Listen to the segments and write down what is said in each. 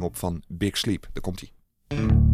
op van Big Sleep. Daar komt hij.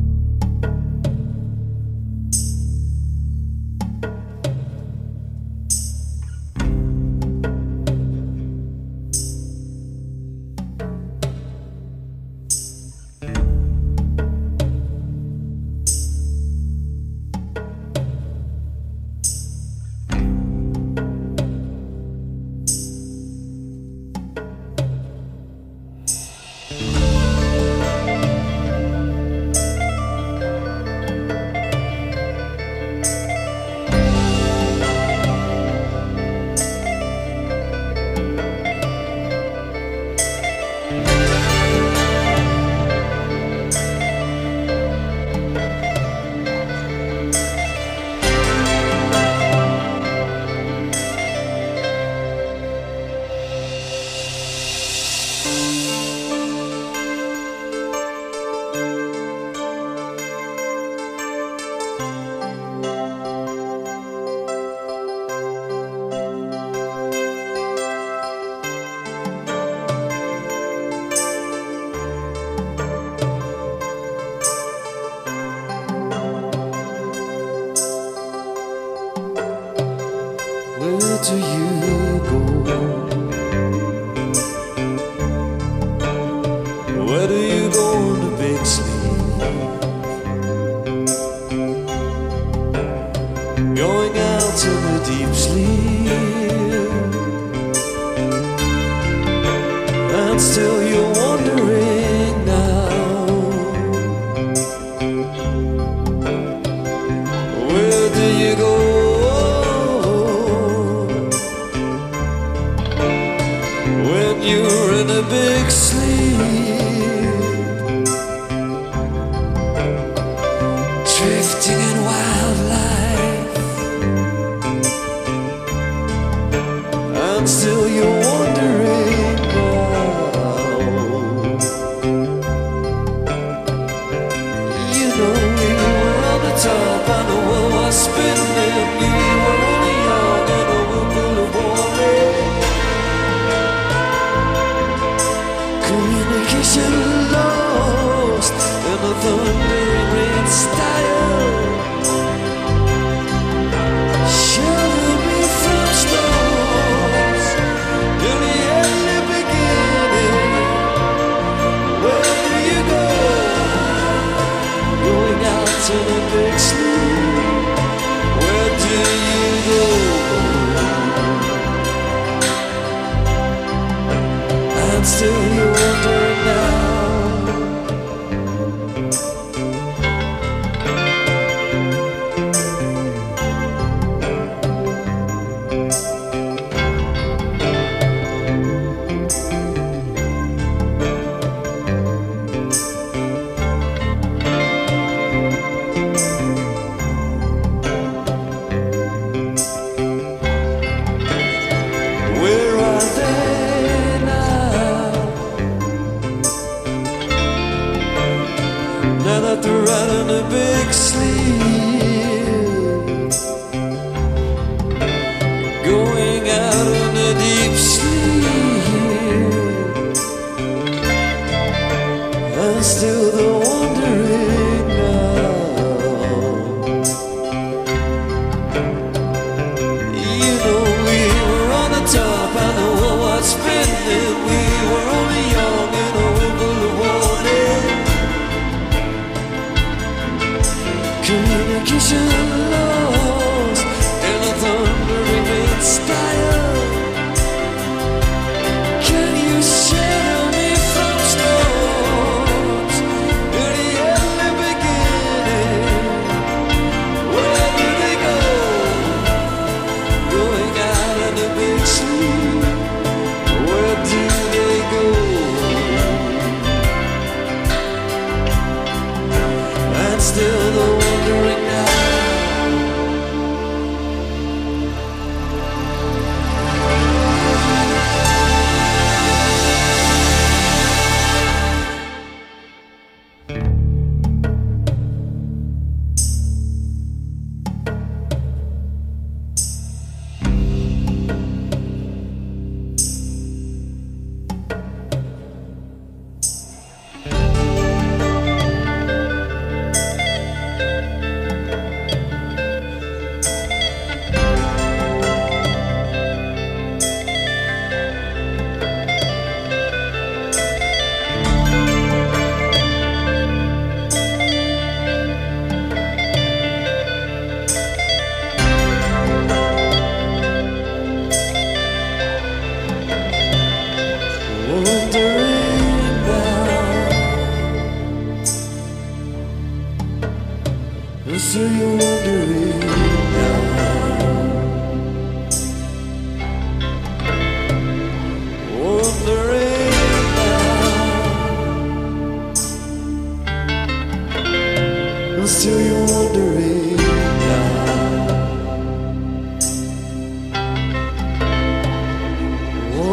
still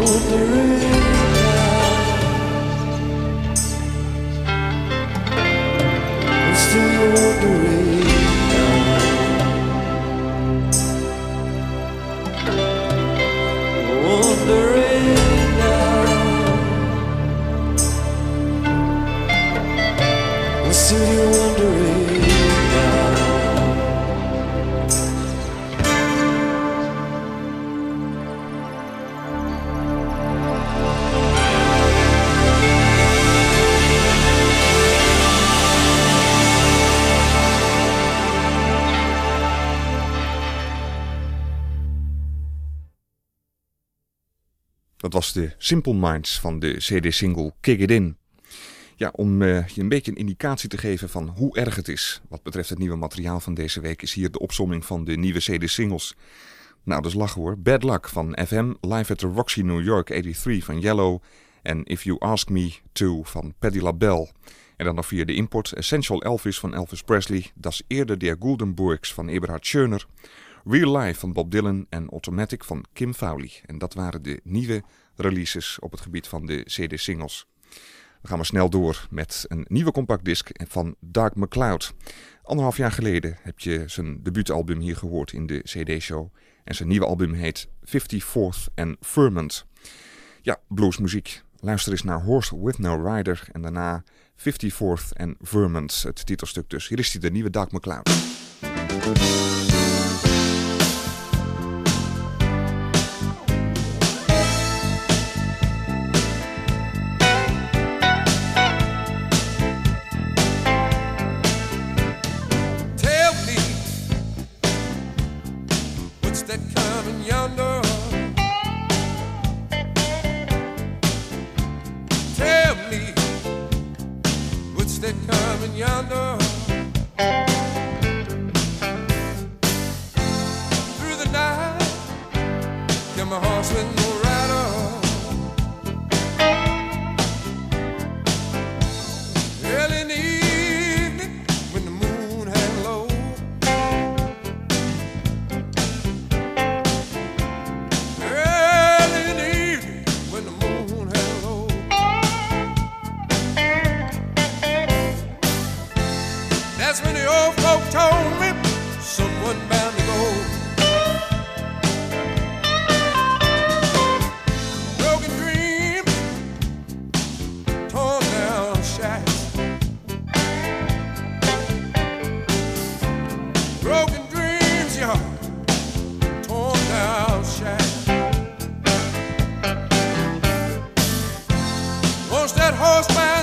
the rain. De Simple Minds van de CD-single Kick It In. Ja, om eh, je een beetje een indicatie te geven van hoe erg het is. Wat betreft het nieuwe materiaal van deze week is hier de opsomming van de nieuwe CD-singles. Nou, dat is lachen hoor. Bad Luck van FM, Live at the Roxy New York 83 van Yellow en If You Ask Me To van Patti LaBelle. En dan nog via de import Essential Elvis van Elvis Presley, Das Eerder der Guldenburgs van Eberhard Schöner, Real Life van Bob Dylan en Automatic van Kim Fowley. En dat waren de nieuwe releases op het gebied van de CD-singles. Dan gaan we snel door met een nieuwe compactdisc van Dark McCloud. Anderhalf jaar geleden heb je zijn debuutalbum hier gehoord in de CD-show. En zijn nieuwe album heet 54th and Ferment. Ja, bluesmuziek. Luister eens naar Horse with No Rider en daarna 54th and Vermont, het titelstuk dus. Hier is hij, de nieuwe Dark McCloud. That coming yonder? Through the night, get my horse with Horseback.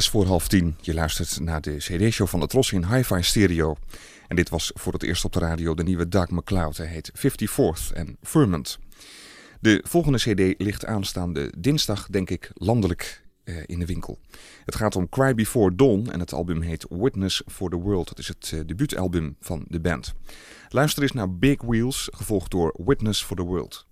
Zes voor half tien. Je luistert naar de CD-show van de Tros in Hi-Fi Stereo. En dit was voor het eerst op de radio de nieuwe Doug McCloud. Hij heet 54th en Ferment. De volgende CD ligt aanstaande dinsdag, denk ik, landelijk eh, in de winkel. Het gaat om Cry Before Dawn en het album heet Witness for the World. Het is het uh, debuutalbum van de band. Luister eens naar Big Wheels, gevolgd door Witness for the World.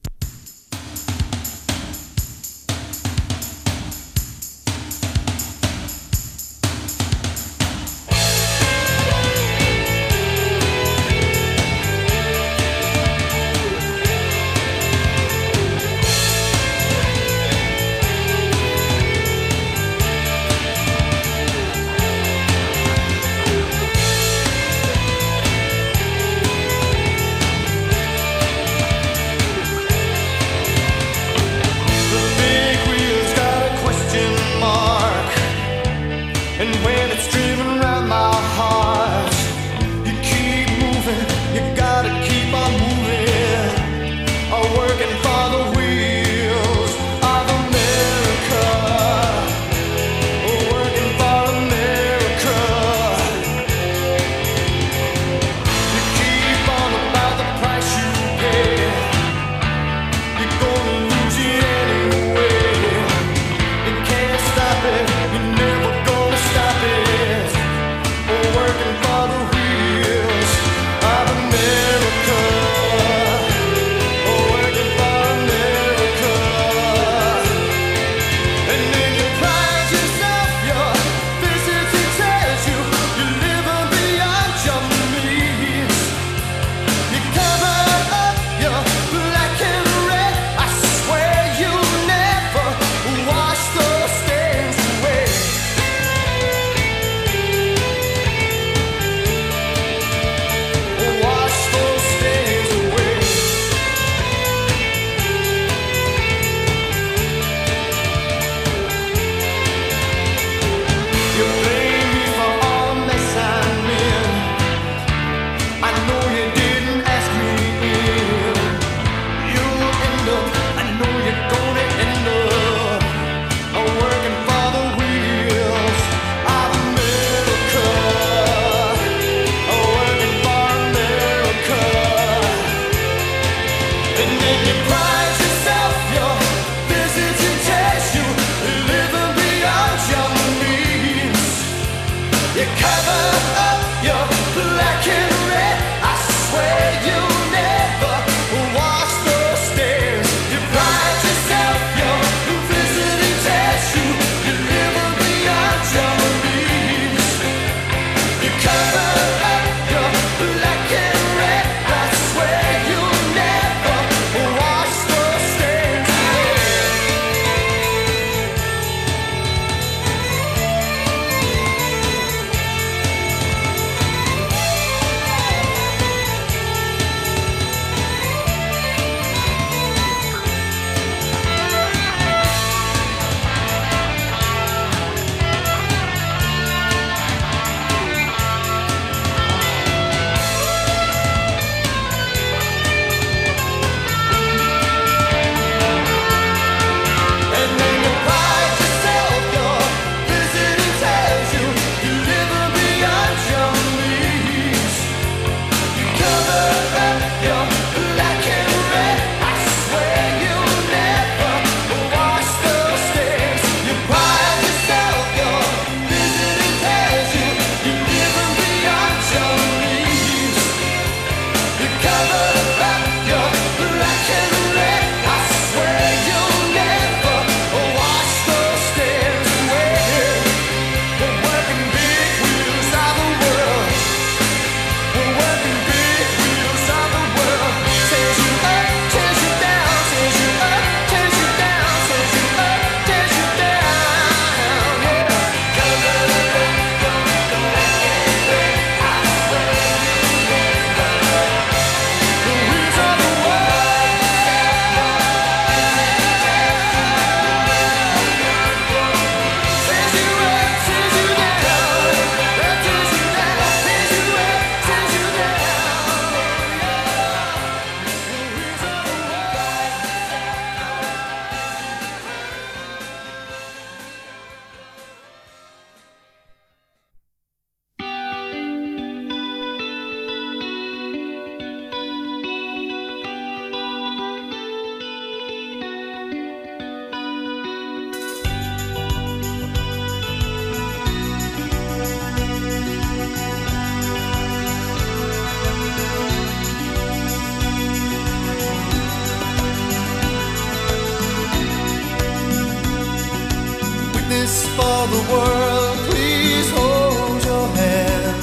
World, please hold your hand.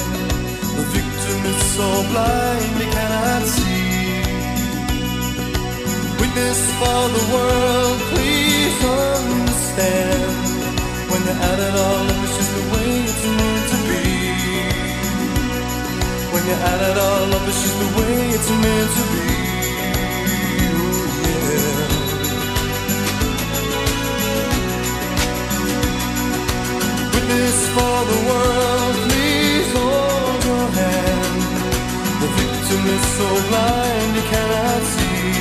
The victim is so blind he cannot see. Witness for the world, please understand. When you add it all up, it's just the way it's meant to be. When you add it all up, it's just the way it's meant to be. Witness for the world, please hold your hand. The victim is so blind he cannot see.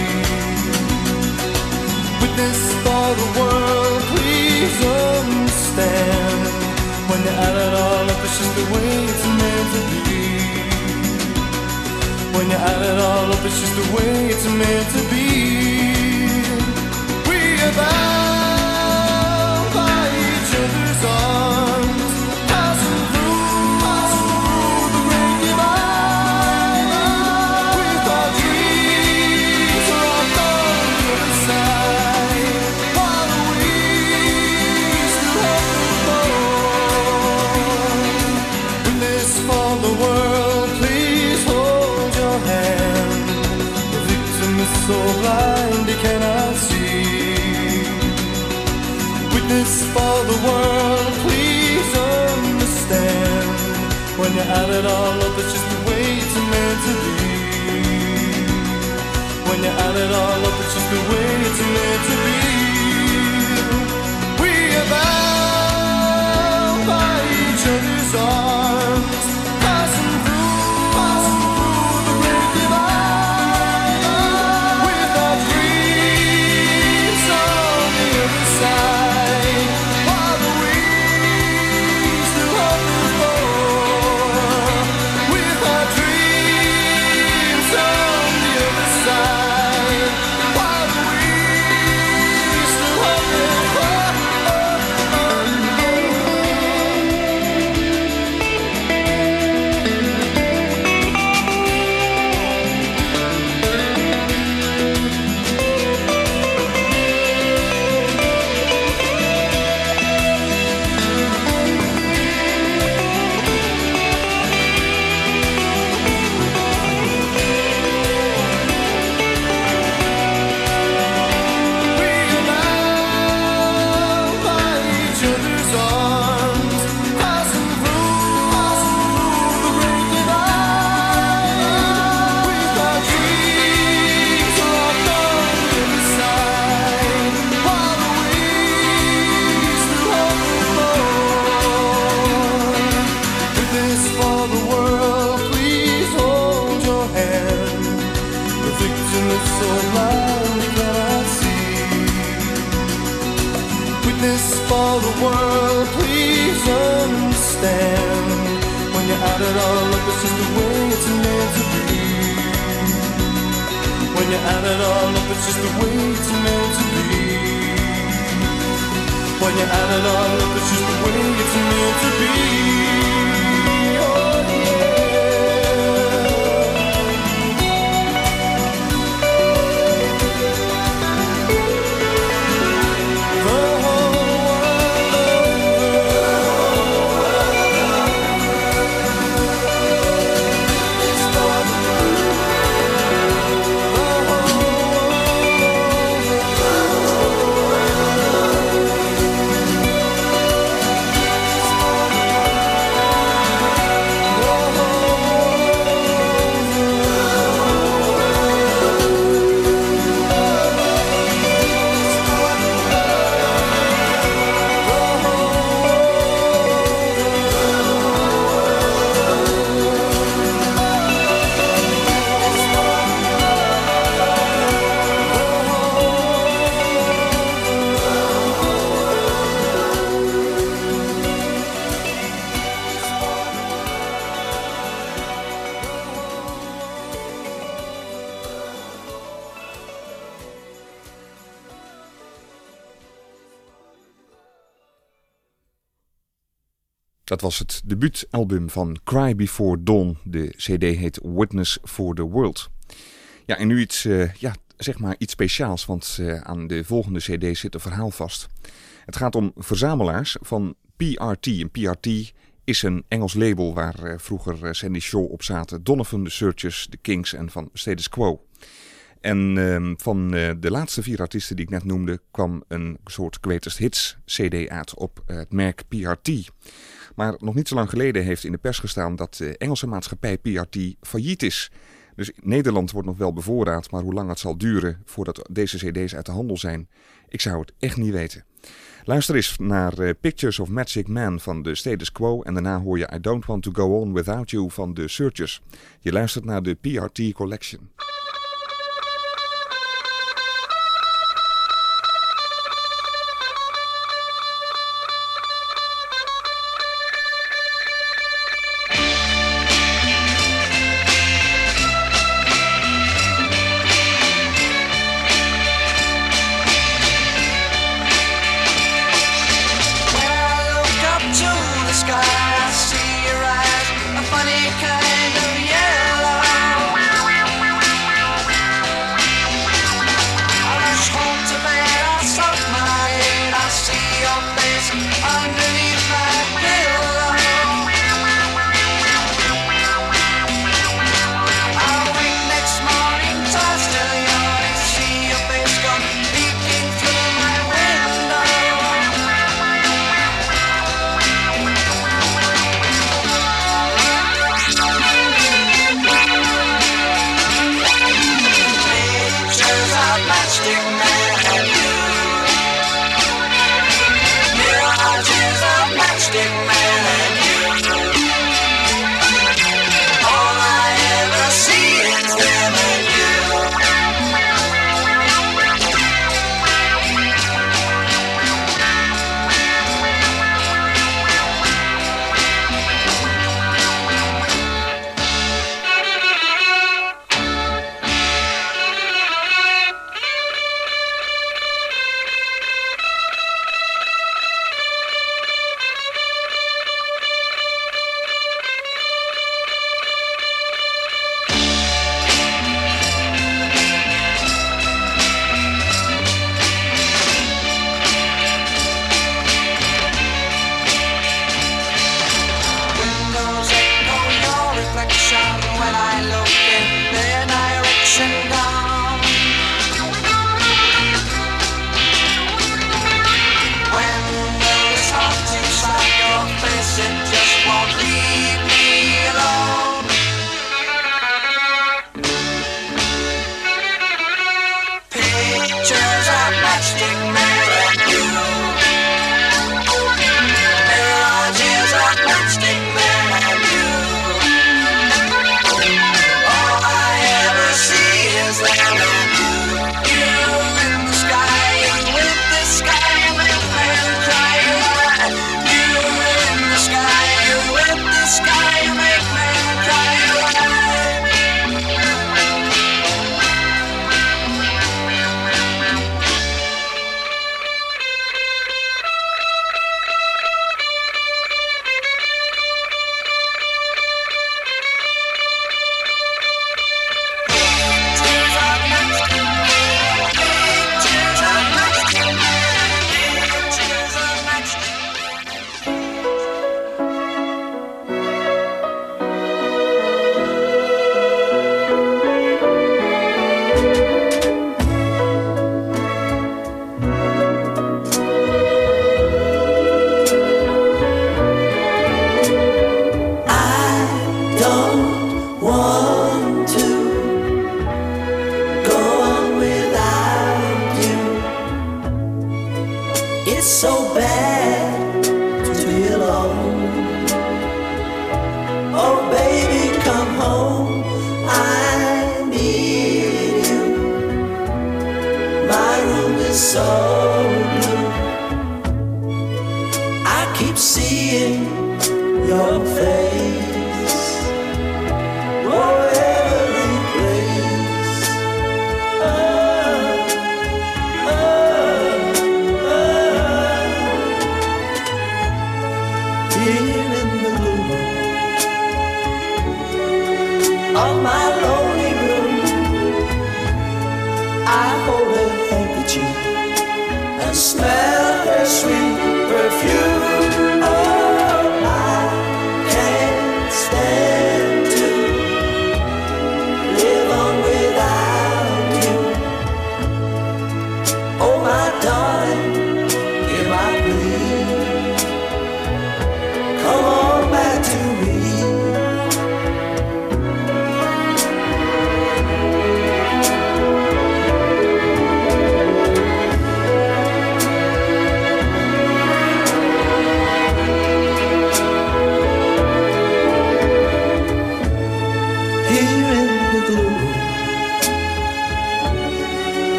Witness for the world, please understand. When you add it all up, it's just the way it's meant to be. When you add it all up, it's just the way it's meant to be. We are bound by each other's arms, Witness for the world, please understand. When you add it all up, it's just the way it's meant to be. When you add it all up, it's just the way it's meant you add it all up, it's just the way it's meant to be. When you add it all up, it's just the way it's meant to be. Was het debuutalbum van Cry Before Dawn. De CD heet Witness for the World. Ja, en nu iets, eh, ja, zeg maar iets speciaals, want eh, aan de volgende CD zit een verhaal vast. Het gaat om verzamelaars van PRT. En PRT is een Engels label waar eh, vroeger Sandy Shaw op zaten. Donovan, The Searchers, The Kings en van Status Quo. En ehm, van de laatste vier artiesten die ik net noemde kwam een soort greatest hits CD uit op het merk PRT. Maar nog niet zo lang geleden heeft in de pers gestaan dat de Engelse maatschappij PRT failliet is. Dus Nederland wordt nog wel bevoorraad, maar hoe lang het zal duren voordat deze CD's uit de handel zijn, ik zou het echt niet weten. Luister eens naar eh, Pictures of Magic Man van de Status Quo en daarna hoor je I Don't Want to Go On Without You van de Searchers. Je luistert naar de PRT Collection.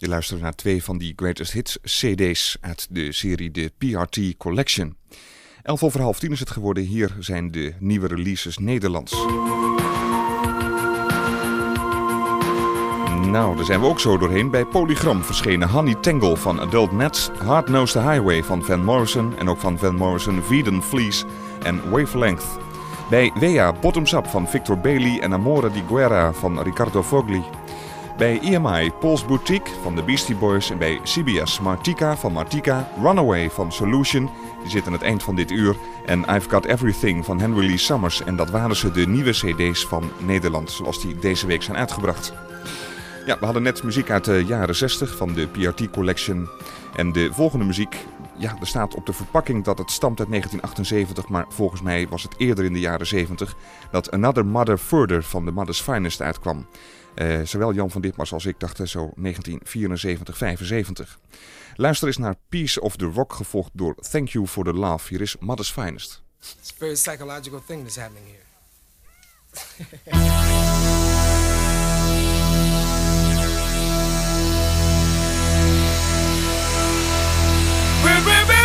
Je luistert naar twee van die Greatest Hits CD's uit de serie de PRT Collection. Elf over half tien is het geworden. Hier zijn de nieuwe releases Nederlands. Nou, daar zijn we ook zo doorheen. Bij Polygram verschenen Honey Tangle van Adult Nets, Hard Nosed Highway van Van Morrison en ook van Van Morrison Veden Fleece en Wavelength. Bij Wea Bottoms Up van Victor Bailey en Amore di Guerra van Riccardo Fogli. Bij EMI Paul's Boutique van de Beastie Boys en bij CBS Martika van Martika, Runaway van Solution, die zit aan het eind van dit uur, en I've Got Everything van Henry Lee Summers. En dat waren ze de nieuwe CD's van Nederland, zoals die deze week zijn uitgebracht. Ja, we hadden net muziek uit de jaren 60 van de PRT Collection. En de volgende muziek, ja, er staat op de verpakking dat het stamt uit 1978, maar volgens mij was het eerder in de jaren 70 dat Another Mother Further van de Mother's Finest uitkwam. Eh, zowel Jan van Ditmars als ik dachten zo 1974, 75. Luister eens naar Piece of the Rock, gevolgd door Thank You for the Love. Hier is Mother's Finest. It's very psychological thing that's happening here.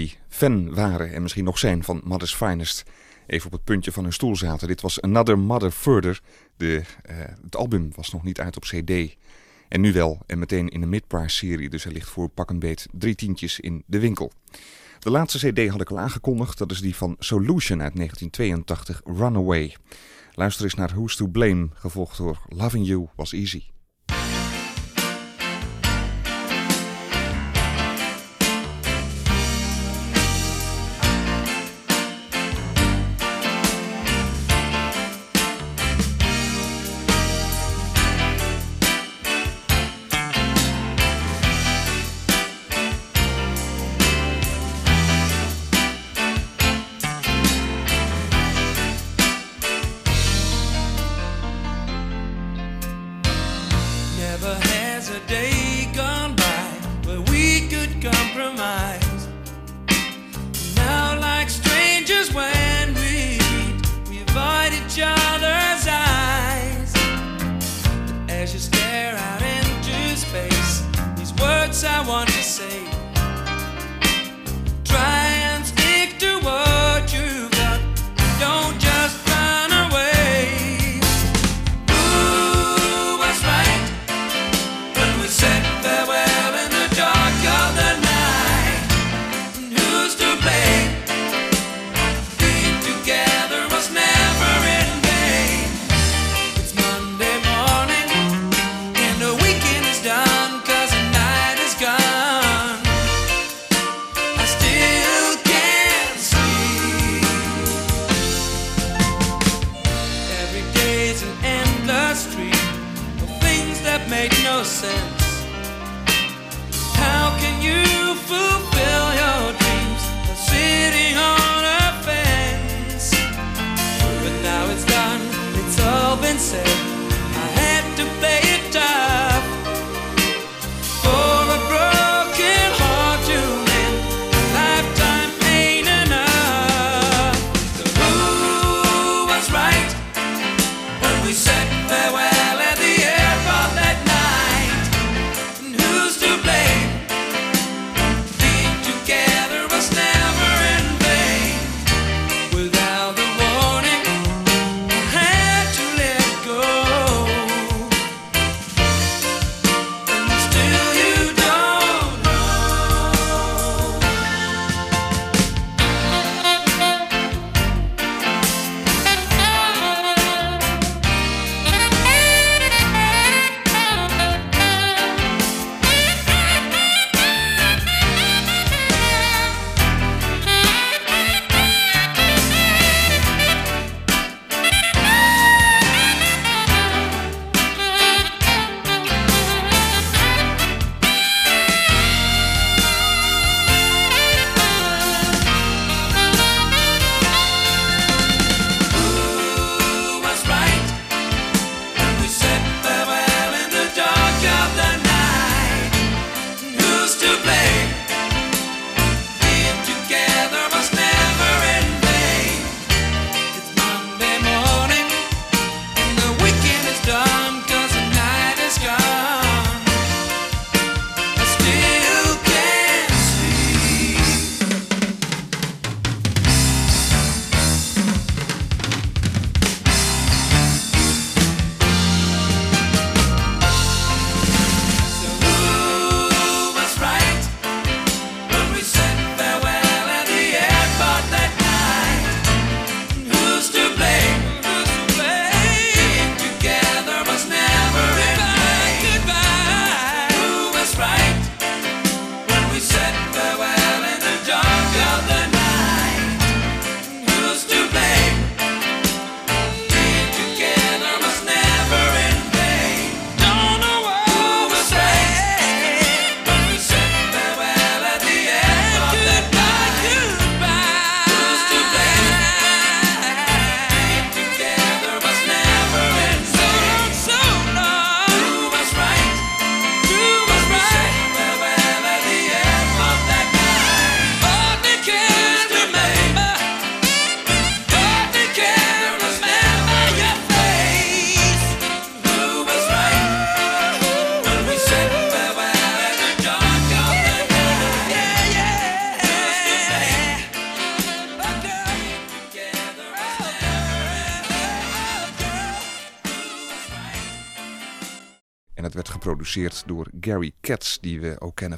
die fan waren en misschien nog zijn van Mother's Finest even op het puntje van hun stoel zaten. Dit was Another Mother Further. De, eh, het album was nog niet uit op CD. En nu wel, en meteen in de mid-price serie, dus hij ligt voor pak een beet drie tientjes in de winkel. De laatste CD had ik al aangekondigd, dat is die van Solution uit 1982, Runaway. Luister eens naar Who's to Blame, gevolgd door Loving You Was Easy.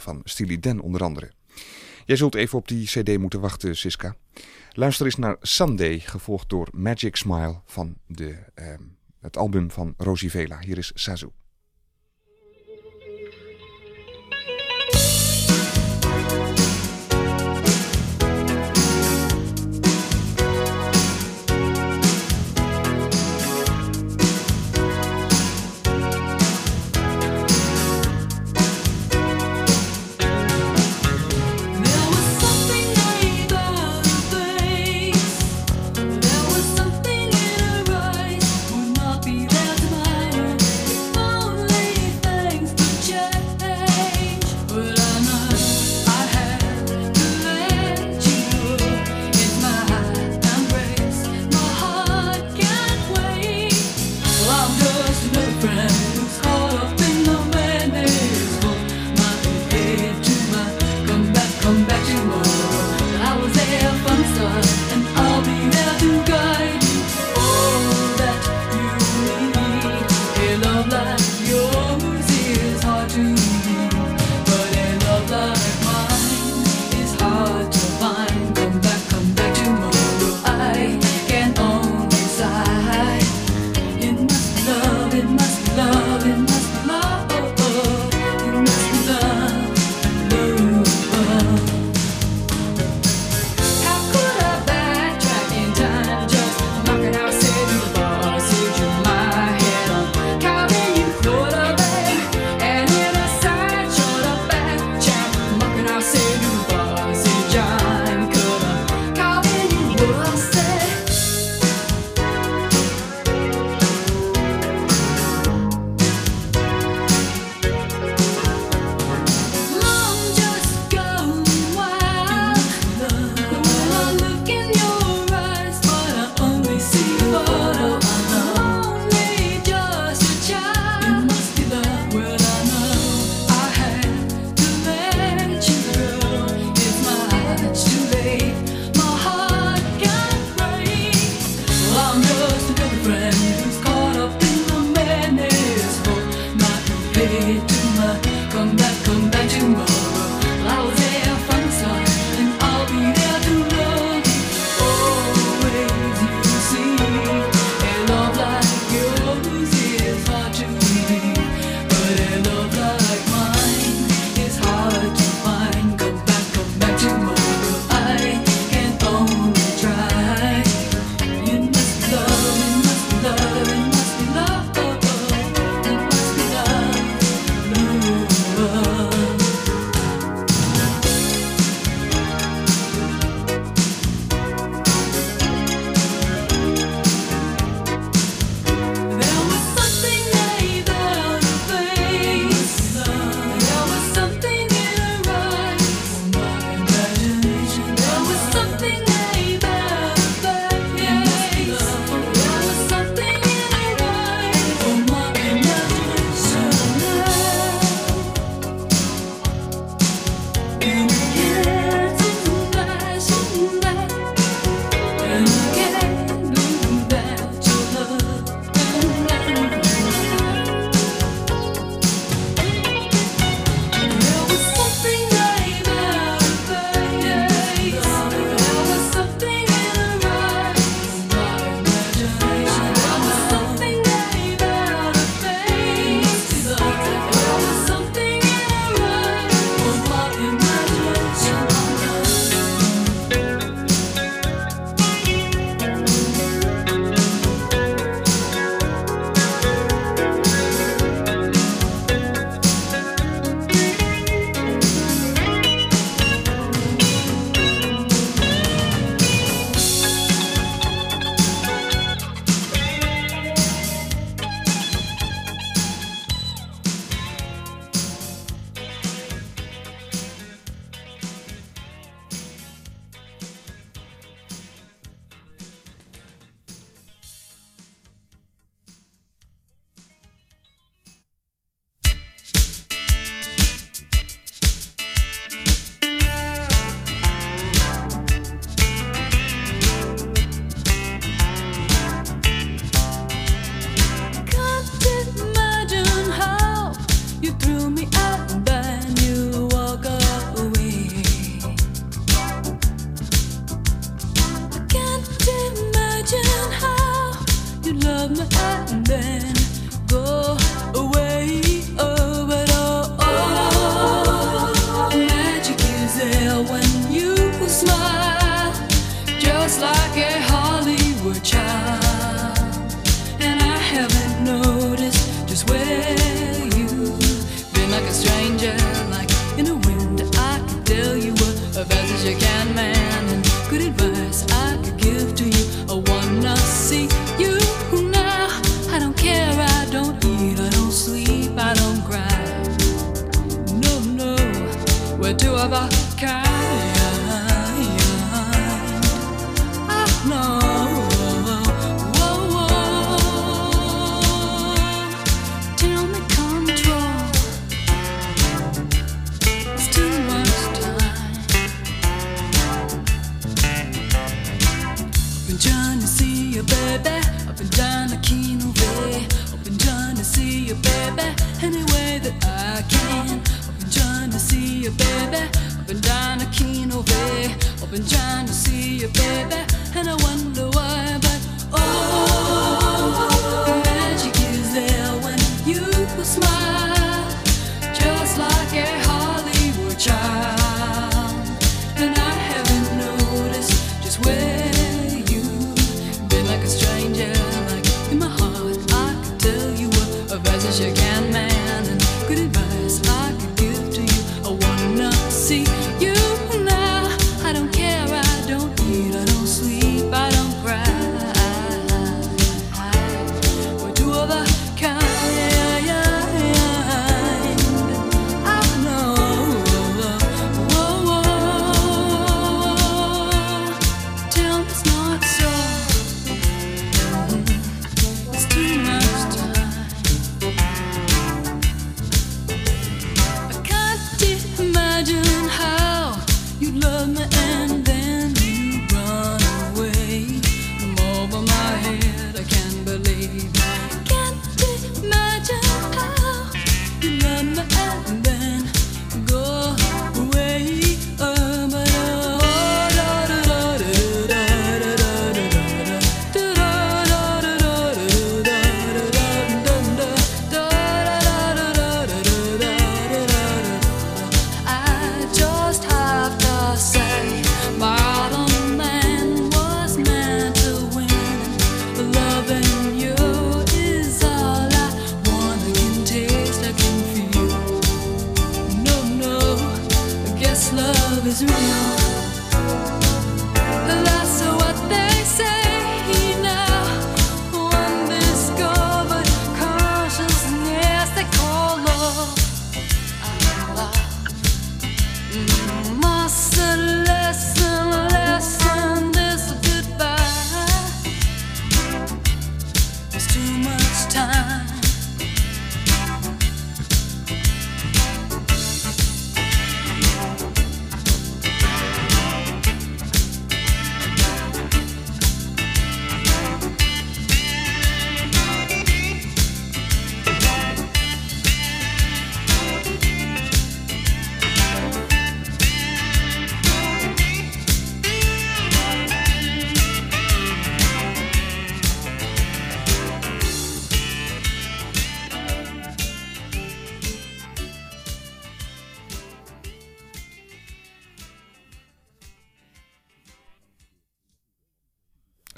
Van Steely Dan onder andere. Jij zult even op die cd moeten wachten, Siska. Luister eens naar Sunday, gevolgd door Magic Smile van de, ehm, het album van Rosie Vela. Hier is Sazu.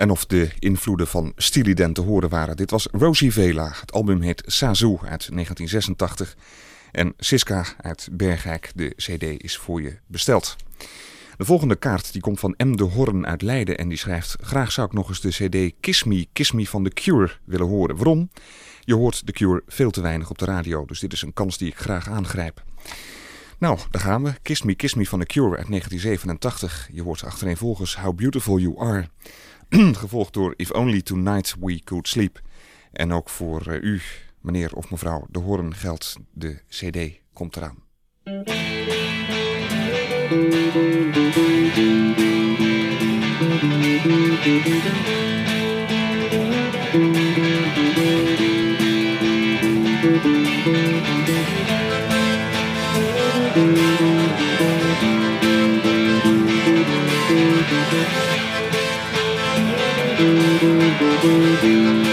en of de invloeden van Stiliden te horen waren. Dit was Rosie Vela. Het album heet Sazoo uit 1986. En Siska uit Bergijk. De cd is voor je besteld. De volgende kaart die komt van M. de Horn uit Leiden en die schrijft... Graag zou ik nog eens de cd Kiss Me, Kiss Me van The Cure willen horen. Waarom? Je hoort The Cure veel te weinig op de radio, dus dit is een kans die ik graag aangrijp. Nou, daar gaan we. Kiss Me, Kiss Me van The Cure uit 1987. Je hoort achtereenvolgens How Beautiful You Are... gevolgd door If Only Tonight We Could Sleep. En ook voor eh, u, meneer of mevrouw De Hoorn, geldt de CD komt eraan. do do do do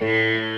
Música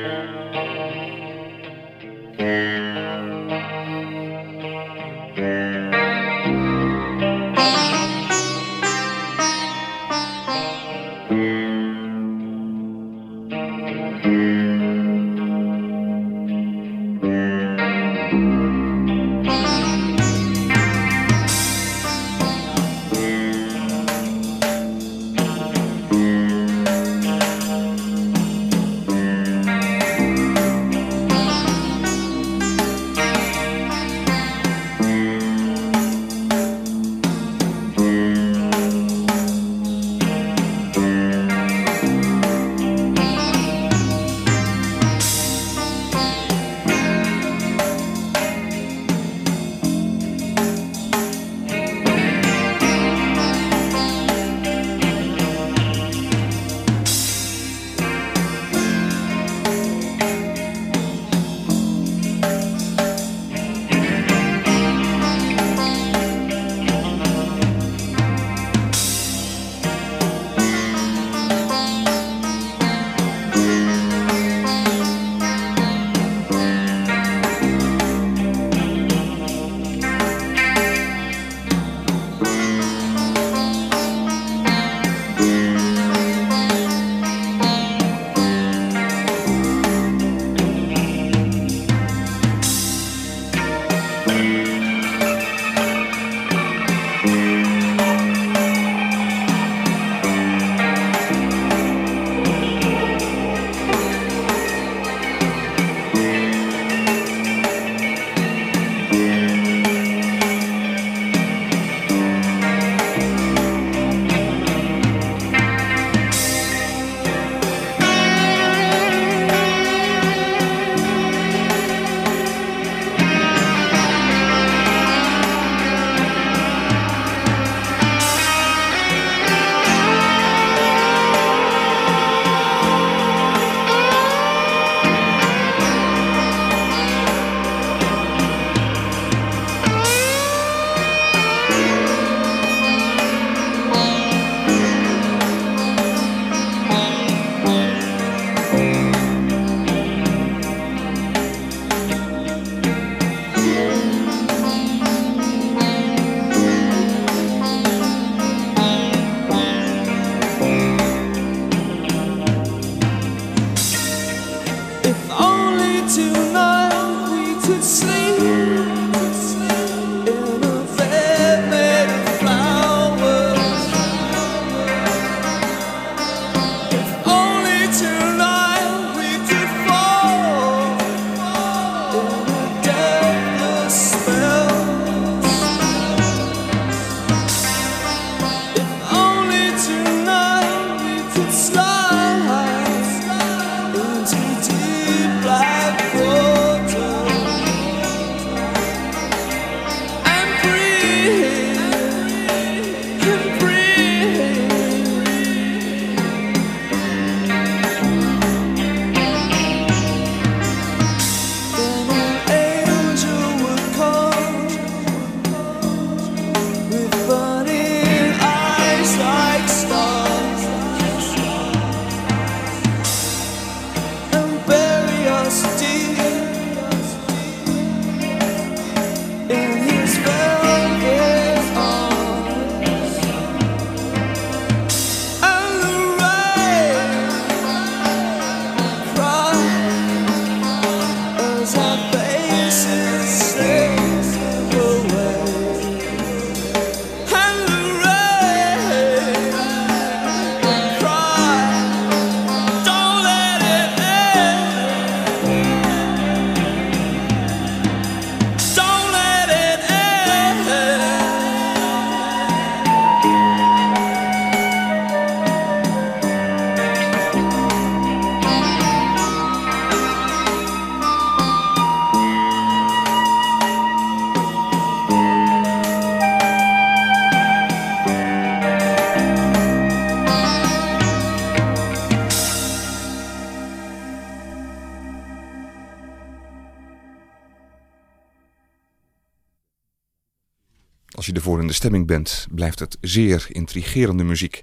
stemming bent, blijft het zeer intrigerende muziek.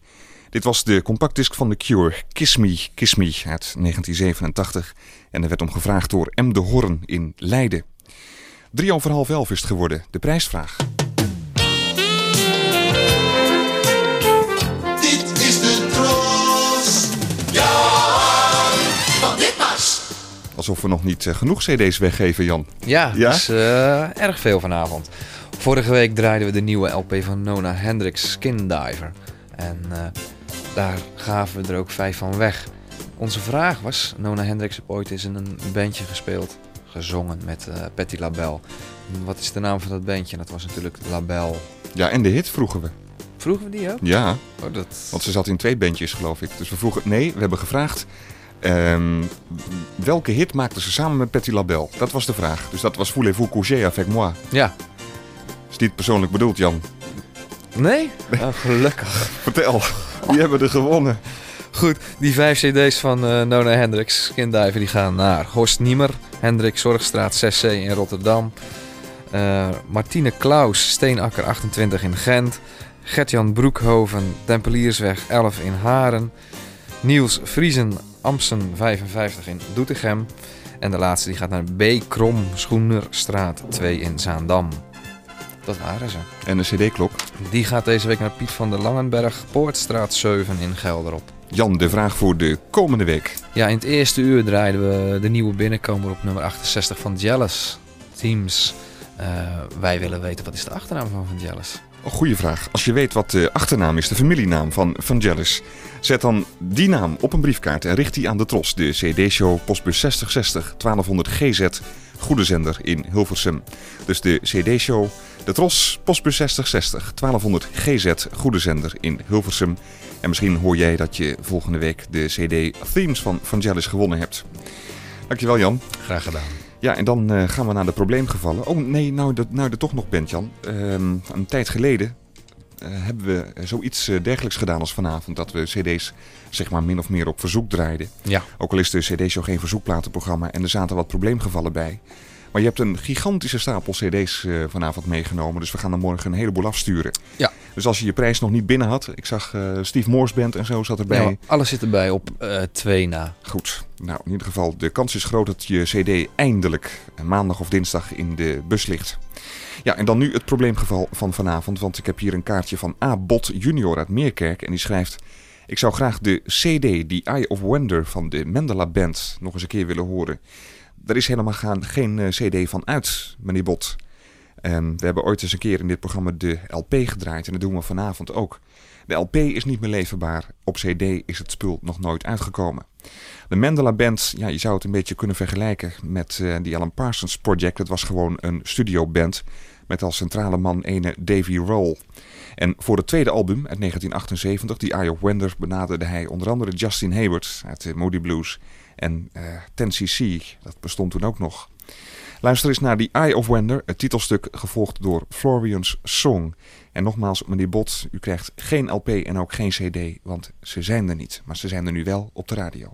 Dit was de compactdisc van The Cure, Kiss Me, Kiss Me, uit 1987. En er werd om gevraagd door M. de Horn in Leiden. Drie over half elf is het geworden, de prijsvraag. Dit is de Tros. Ja, van dit was. Alsof we nog niet eh, genoeg cd's weggeven, Jan. Ja, Ja? dat is eh, erg veel vanavond. Vorige week draaiden we de nieuwe LP van Nona Hendrix, Skin Diver. En eh, daar gaven we er ook vijf van weg. Onze vraag was, Nona Hendrix heeft ooit eens in een bandje gespeeld, gezongen met eh Patti LaBelle. En Wat is de naam van dat bandje? Dat was natuurlijk LaBelle. Ja, en de hit vroegen we. Vroegen we die ook? Ja, Oh, dat... want ze zat in twee bandjes, geloof ik. Dus we vroegen, nee, we hebben gevraagd... ehm, welke hit maakten ze samen met Patti LaBelle? Dat was de vraag. Dus dat was Voulez-vous coucher avec moi? Ja. Niet persoonlijk bedoeld, Jan. Nee? Oh, gelukkig. Vertel, wie hebben er gewonnen? Goed, die vijf cd's van eh, Nona Hendrix, Skindiver, die gaan naar Horst Niemer, Hendrik Zorgstraat 6C in Rotterdam, eh, Martine Klaus, Steenakker 28 in Gent, Gertjan Broekhoven, Tempeliersweg 11 in Haren, Niels Vriesen, Amsen 55 in Doetinchem en de laatste die gaat naar B. Krom, Schoenerstraat 2 in Zaandam. Dat waren ze. En de cd-klok. Die gaat deze week naar Piet van der Langenberg, Poortstraat 7 in Gelderop. Jan, de vraag voor de komende week. Ja, in het eerste uur draaiden we de nieuwe binnenkomer op nummer 68 van Jealous Teams. Eh, wij willen weten, wat is de achternaam van Van Jealous? Een goede vraag. Als je weet wat de achternaam is, de familienaam van Vangelis, zet dan die naam op een briefkaart en richt die aan de Tros, de CD-show Postbus 6060 1200 GZ, Goede Zender in Hilversum. Dus de CD-show, de Tros, Postbus 6060 1200 GZ, Goede Zender in Hilversum. En misschien hoor jij dat je volgende week de CD Themes van Vangelis gewonnen hebt. Dankjewel Jan. Graag gedaan. Ja, en dan eh, gaan we naar de probleemgevallen. Oh nee, nou dat nou je er toch nog bent, Jan. Ehm, een tijd geleden eh, hebben we zoiets eh, dergelijks gedaan als vanavond. Dat we cd's zeg maar min of meer op verzoek draaiden. Ja. Ook al is de cd-show geen verzoekplatenprogramma en er zaten wat probleemgevallen bij. Maar je hebt een gigantische stapel cd's eh, vanavond meegenomen. Dus we gaan er morgen een heleboel afsturen. Ja. Dus als je je prijs nog niet binnen had. Ik zag eh, Steve Morse Band en zo zat erbij. Ja, alles zit erbij op eh, twee na. Goed, nou in ieder geval de kans is groot dat je cd eindelijk maandag of dinsdag in de bus ligt. Ja, en dan nu het probleemgeval van vanavond, want ik heb hier een kaartje van A. Bot junior uit Meerkerk en die schrijft... Ik zou graag de cd, die Eye of Wonder van de Mandela Band, nog eens een keer willen horen. Er is helemaal gaan, geen eh, cd van uit, meneer Bot. We hebben ooit eens een keer in dit programma de LP gedraaid en dat doen we vanavond ook. De LP is niet meer leverbaar. Op CD is het spul nog nooit uitgekomen. De Mandela Band, ja, je zou het een beetje kunnen vergelijken met eh, die Alan Parsons Project. Het was gewoon een studioband met als centrale man ene Davy Roll. En voor het tweede album uit 1978, die Eye of Wonder, benaderde hij onder andere Justin Hayward uit de Moody Blues en eh 10cc, dat bestond toen ook nog. Luister eens naar die Eye of Wonder, het titelstuk gevolgd door Florian's Song. En nogmaals, meneer Bot, u krijgt geen LP en ook geen CD, want ze zijn er niet. Maar ze zijn er nu wel op de radio.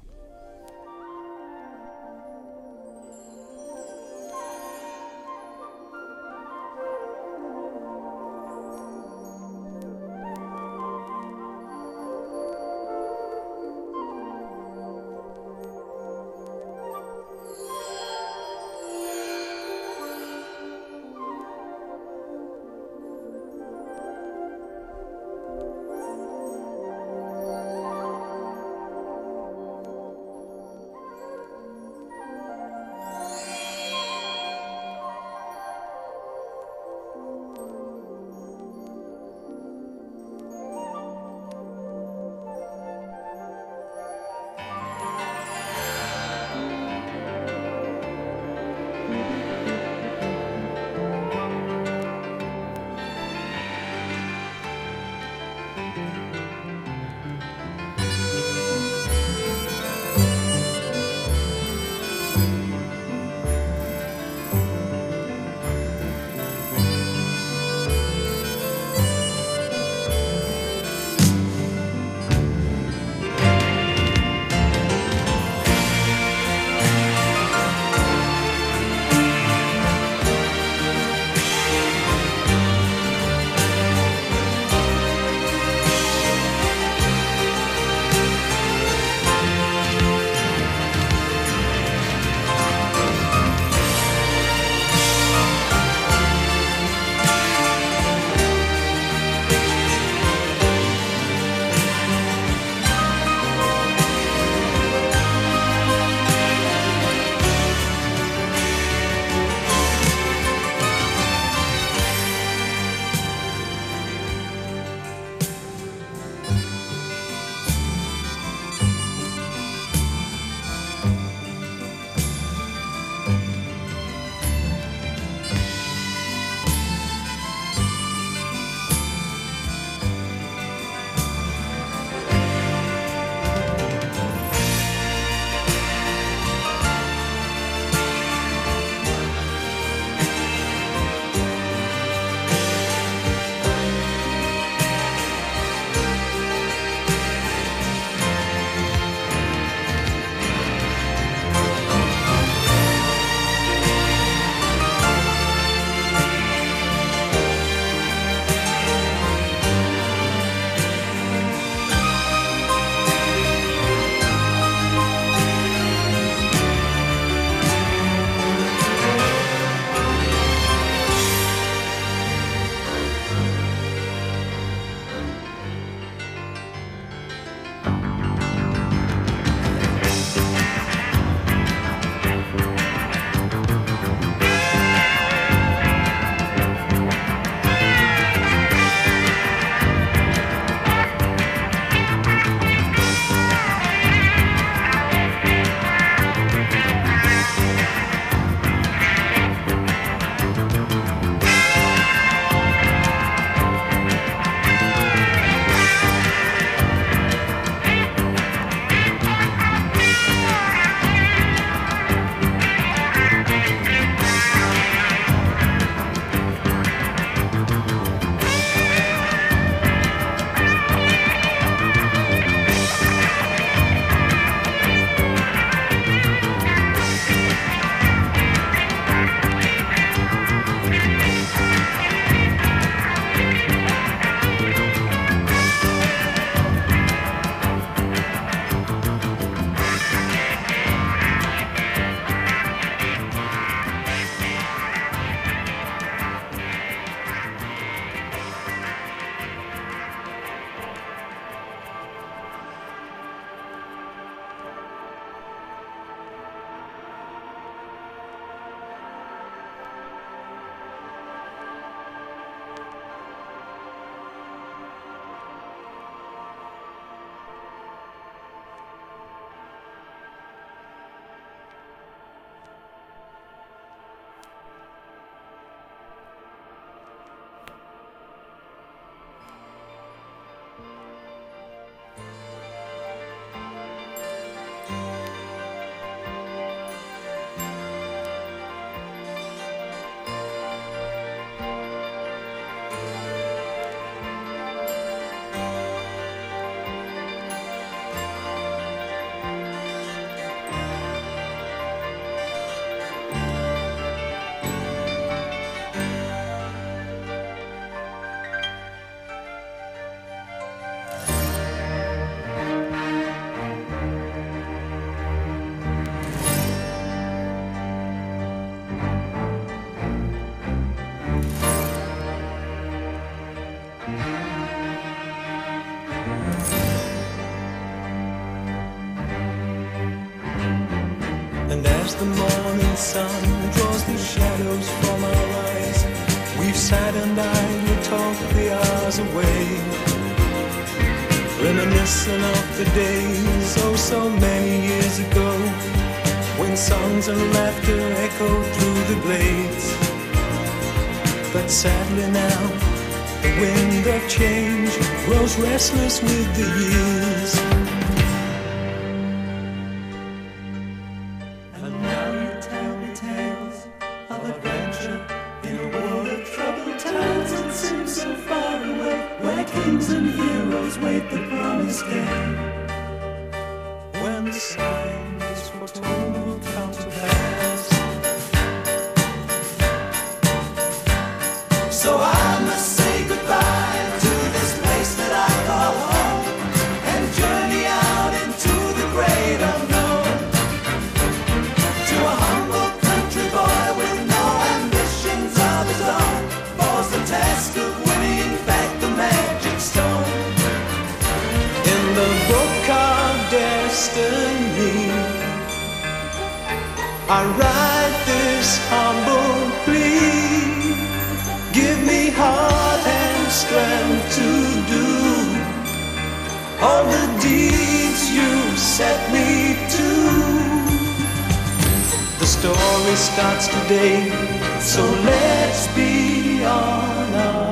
Morning sun draws the shadows from our eyes, we've sat and idly talked the hours away. Reminiscing of the days, oh so many years ago, when songs and laughter echoed through the glades. But sadly now, the wind of change grows restless with the years. I write this humble plea. Give me heart and strength to do all the deeds you set me to. The story starts today, so let's be on our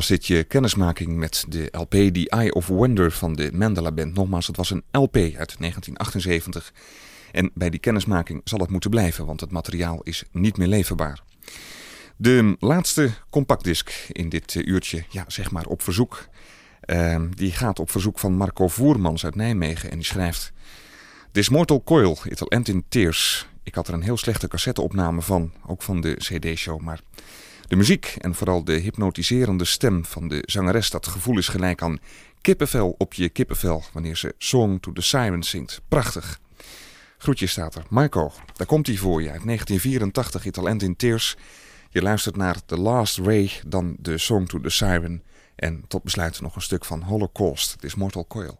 was dit je kennismaking met de LP The Eye of Wonder van de Mandela Band. Nogmaals, het was een LP uit 1978. En bij die kennismaking zal het moeten blijven, want het materiaal is niet meer leverbaar. De laatste compactdisc in dit eh, uurtje, ja, zeg maar op verzoek. Ehm, die gaat op verzoek van Marco Voermans uit Nijmegen en die schrijft... This Mortal Coil, it'll end in tears. Ik had er een heel slechte cassetteopname van, ook van de cd-show, maar... De muziek en vooral de hypnotiserende stem van de zangeres, dat gevoel is gelijk aan kippenvel op je kippenvel wanneer ze Song to the Siren zingt. Prachtig. Groetjes staat er. Marco, daar komt hij voor je uit 1984, It All End in Tears. Je luistert naar The Last Ray, dan de Song to the Siren. En tot besluit nog een stuk van Holocaust, This Mortal Coil.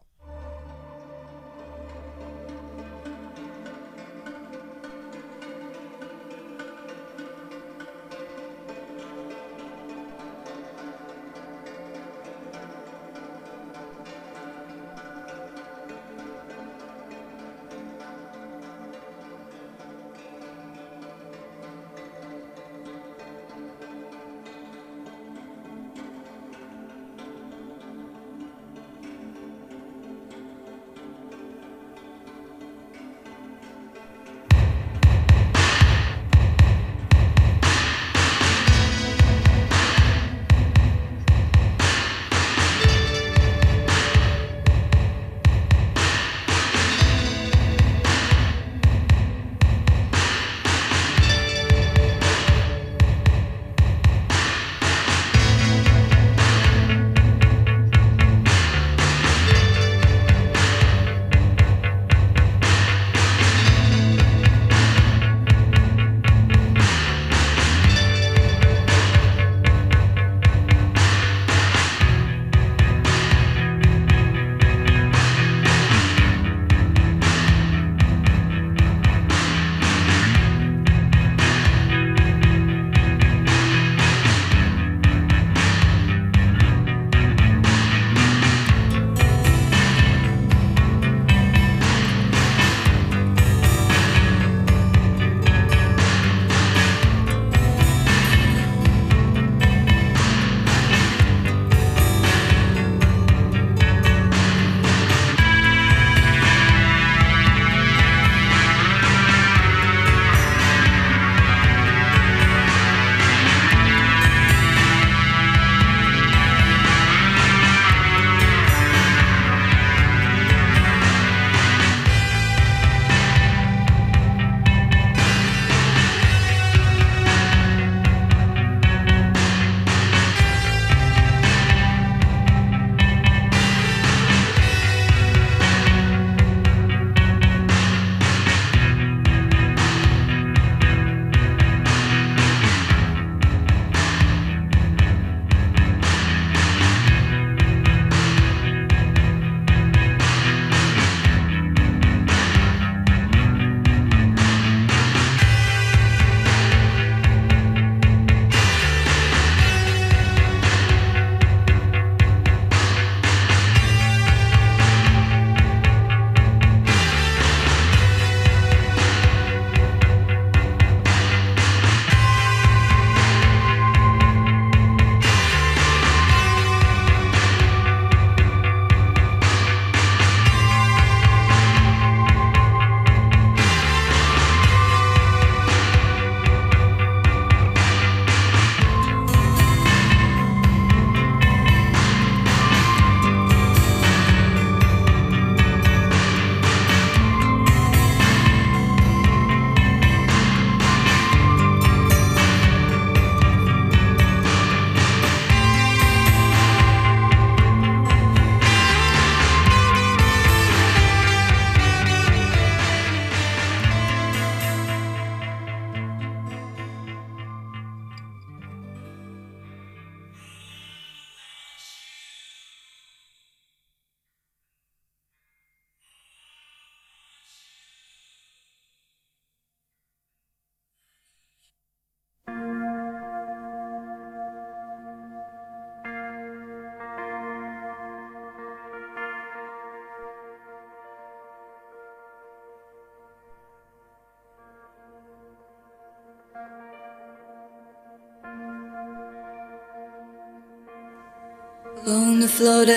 On the floating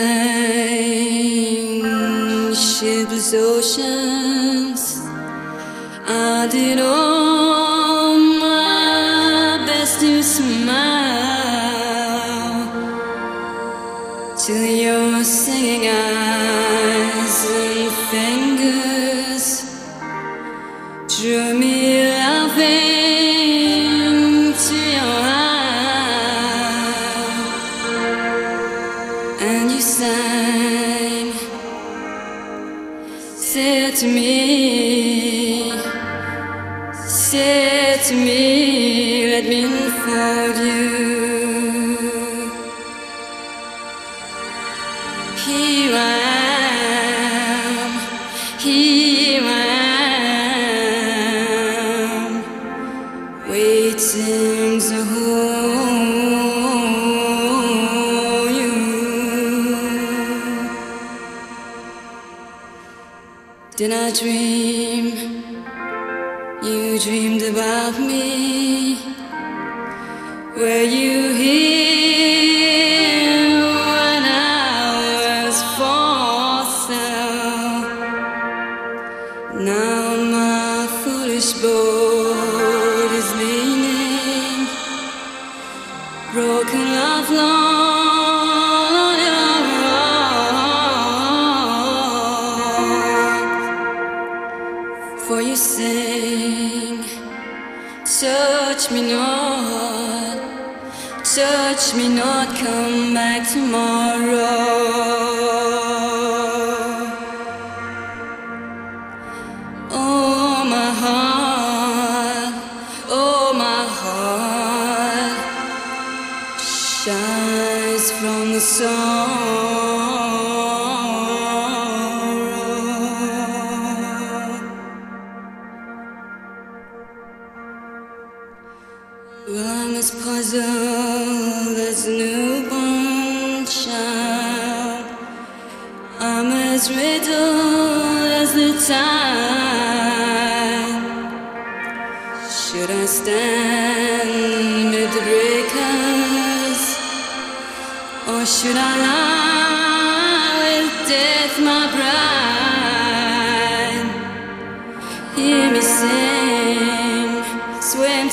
shipless oceans, I did all.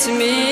to me.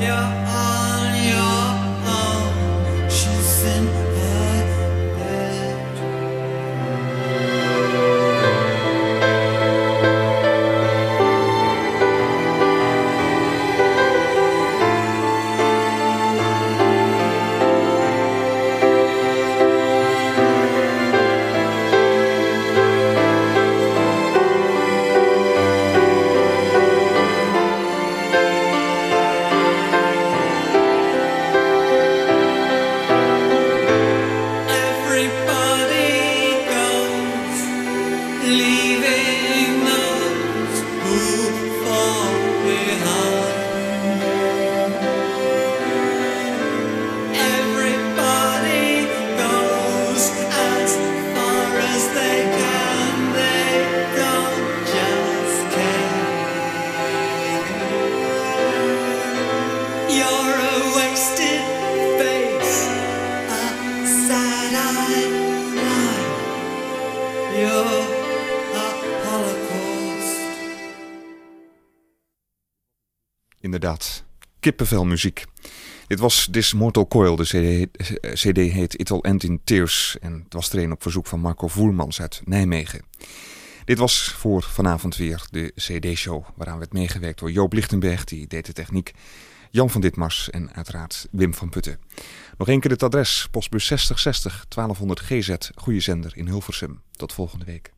Yeah. Kippenvelmuziek. Dit was This Mortal Coil. De CD, heet It Will End in Tears. En het was een op verzoek van Marco Voermans uit Nijmegen. Dit was voor vanavond weer de CD-show. Waaraan werd meegewerkt door Joop Lichtenberg, die deed de techniek. Jan van Ditmars en uiteraard Wim van Putten. Nog één keer het adres: postbus 6060 1200 GZ, goede zender in Hilversum. Tot volgende week.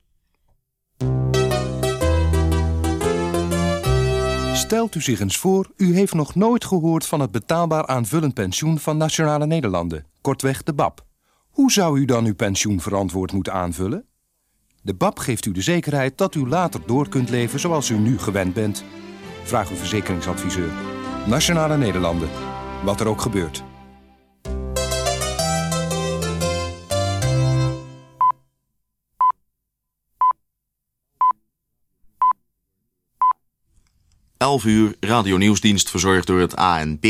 Stelt u zich eens voor, u heeft nog nooit gehoord van het betaalbaar aanvullend pensioen van Nationale Nederlanden, kortweg de BAP. Hoe zou u dan uw pensioen verantwoord moeten aanvullen? De BAP geeft u de zekerheid dat u later door kunt leven zoals u nu gewend bent. Vraag uw verzekeringsadviseur. Nationale Nederlanden. Wat er ook gebeurt. Elf uur radionieuwsdienst verzorgd door het ANP.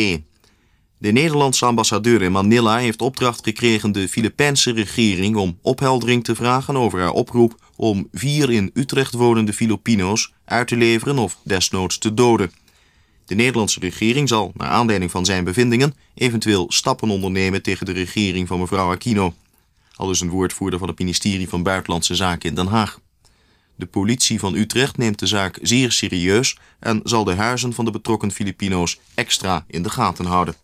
De Nederlandse ambassadeur in Manila heeft opdracht gekregen de Filipijnse regering om opheldering te vragen over haar oproep om vier in Utrecht wonende Filipino's uit te leveren of desnoods te doden. De Nederlandse regering zal, naar aanleiding van zijn bevindingen, eventueel stappen ondernemen tegen de regering van mevrouw Aquino. Al is een woordvoerder van het ministerie van Buitenlandse Zaken in Den Haag. De politie van Utrecht neemt de zaak zeer serieus en zal de huizen van de betrokken Filipino's extra in de gaten houden.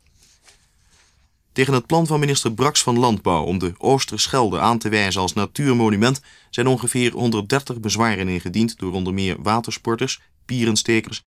Tegen het plan van minister Braks van Landbouw om de Oosterschelde aan te wijzen als natuurmonument zijn ongeveer 130 bezwaren ingediend door onder meer watersporters, pierenstekers,